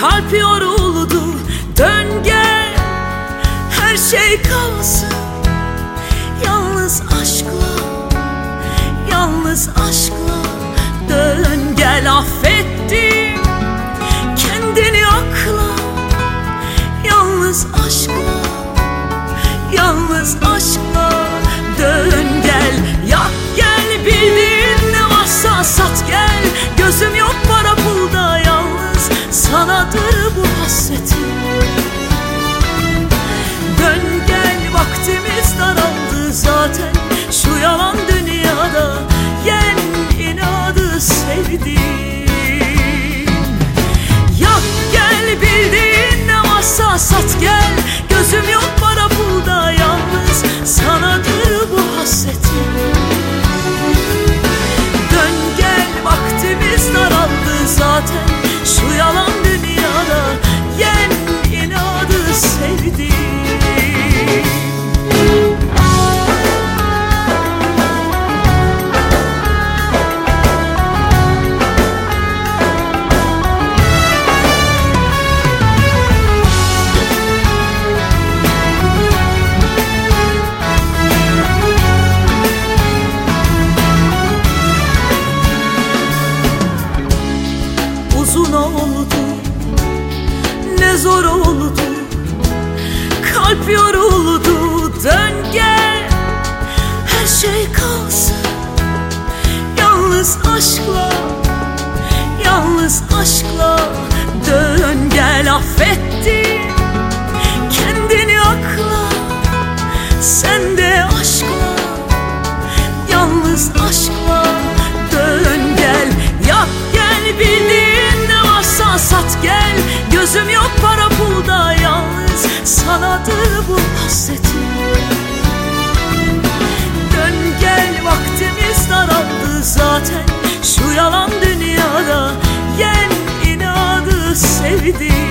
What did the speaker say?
Kalp yoruldu. Dön gel. Her şey kalsın. Yalnız aşkla Yalnız aşkla Dön gel. Affettim Kendini akla. Yalnız aşkla Yalnız aşkla zor oldu. Kalp yoruldu. Dön gel. Her şey kalsın. Yalnız aşkla Yalnız aşkla Dön gel. Affettim hasretim Dön gel vaktimiz daraldı zaten. Şu yalan dünyada yen inadı sevdim